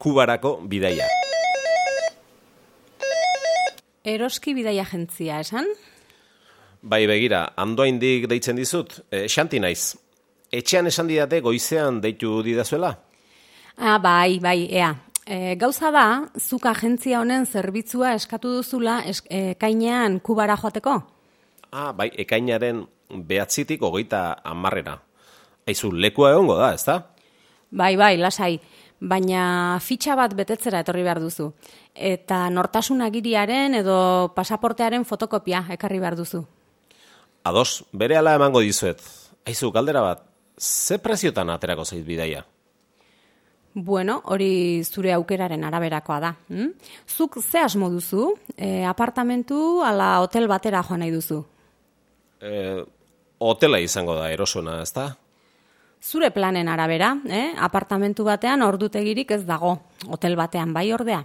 kubarako bidaia. Eroski bidaia jentzia, esan? Bai begira, andoaindik deitzen dizut, e, xanti naiz. Etxean esan didate goizean deitu didazuela? Ah, bai, bai, ea. E, gauza da, zuk agentzia honen zerbitzua eskatu duzula es, e, kainean kubara joateko? Ah, bai, ekainaren behatzitik hogeita amarrera. Aizu, lekua egongo da, ezta? Bai, bai, lasai. Baina fitxa bat betetzera etorri behar duzu. Eta nortasun agiriaren edo pasaportearen fotokopia ekarri behar duzu. Ados, bere ala emango dizuet. Aizu, galdera bat, ze preziotan aterako zait bidaia? Bueno, hori zure aukeraren araberakoa da. Hm? Zuk ze asmo duzu? E, apartamentu ala hotel batera joan nahi duzu? E, hotela izango da erosona, ezta? Zure planen arabera, eh? apartamentu batean ordutegirik ez dago. Hotel batean bai ordea.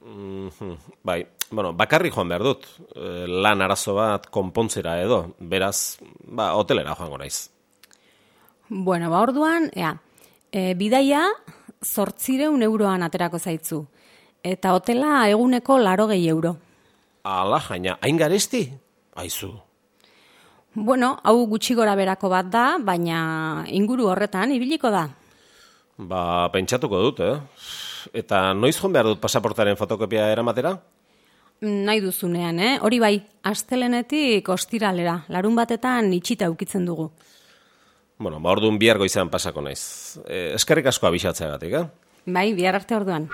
Mm Bai, bueno, bakarri joan behar dut. E, lan arazo bat konpontzera edo. Beraz, ba, hotelera joango naiz. Bueno, ba orduan, ea, e, bidaia zortzireun euroan aterako zaitzu. Eta hotela eguneko laro gehi euro. Ala, jaina, hain garesti? Aizu. Bueno, hau gutxi gora berako bat da, baina inguru horretan ibiliko da. Ba, pentsatuko dut, eh? Eta noiz joan behar dut pasaportaren fotokopia eramatera? Nahi duzunean, eh? Hori bai, astelenetik ostiralera, larun batetan itxita ukitzen dugu. Bueno, ba, orduan bihar goizan pasako naiz. E, eskerrik asko abixatzeagatik, eh? Bai, bihar arte orduan.